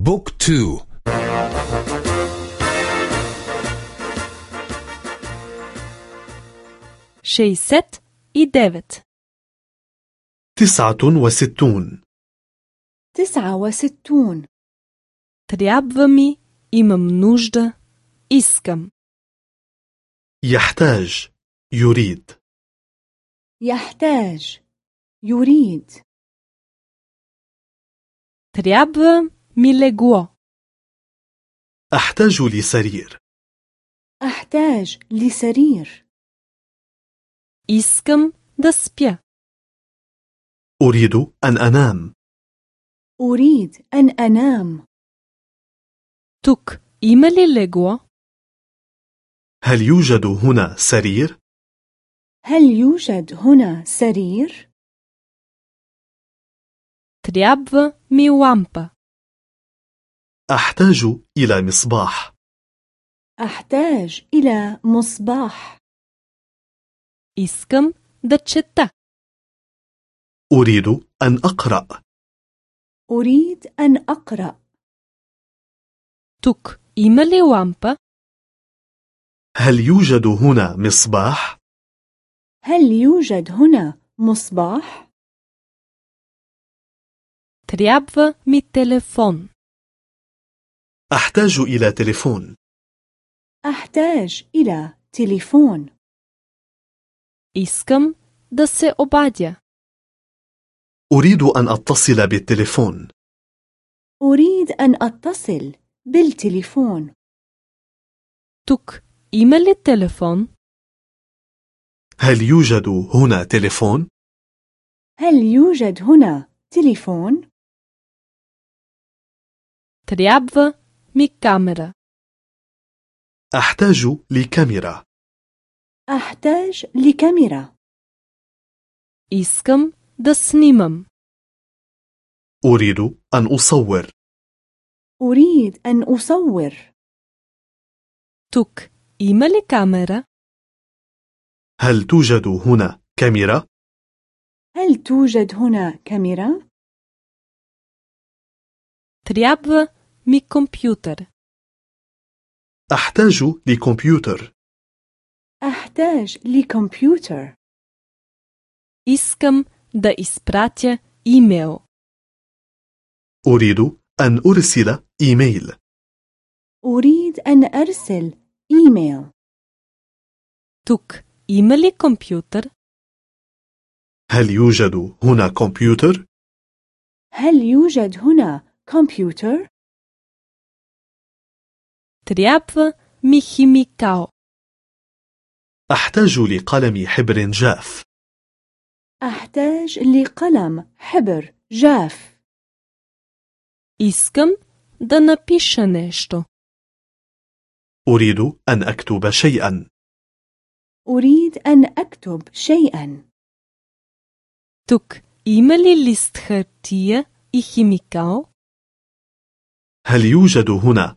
بوك تو شيست اي ديفت تسعة وستون تسعة وستون Трябва ми, имам нужда, искам. يحتاج يريد يحتاج يريد Трябва ميليغوا أحتاج لسرير. أحتاج لسرير. إسكم دسبيا. أريد أن أنام. أريد أن أنام. تك إما ليغوا هل يوجد هنا سرير؟ هل يوجد هنا سرير؟ تريابا مي وامبا. أحتاج إلى مصباح أحتاج إلى مصباح Искам да чета. أريد أن أقرأ أريد أن أقرأ Тук има ли лампа? هل يوجد هنا مصباح؟ هل يوجد هنا مصباح؟ Трябва ми телефон. أحتاج إلى تليفون أحتاج إلى تليفون Искам да се обадя. أريد أن أتصل بالتليفون أريد أن أتصل بالتليفون Тук има ли телефон? هل يوجد هنا تليفون؟ هل يوجد هنا تليفون؟ Трябва ми камера. أحتاج لكاميرا أحتاج لكاميرا Искам да снимам. أريد أن أصور أريد أن أصور Тук има ли камера? هل توجد هنا كاميرا؟ هل توجد هنا كاميرا؟ Трябва ми компютър. أحتاج لكمبيوتر أحتاج لكمبيوتر Искам да изпратя имейл. أريد أن أرسل إيميل أريد أن أرسل إيميل Тук има ли компютър? هل يوجد هنا كمبيوتر؟ هل يوجد هنا كمبيوتر؟ Трябва ми химикал. أحتاج لقلم حبر جاف أحتاج لقلم حبر جاف Искам да напиша нещо. أريد أن أكتب شيئا أريد أن أكتب شيئا Тук има ли лист хартия и химикал? هل يوجد هنا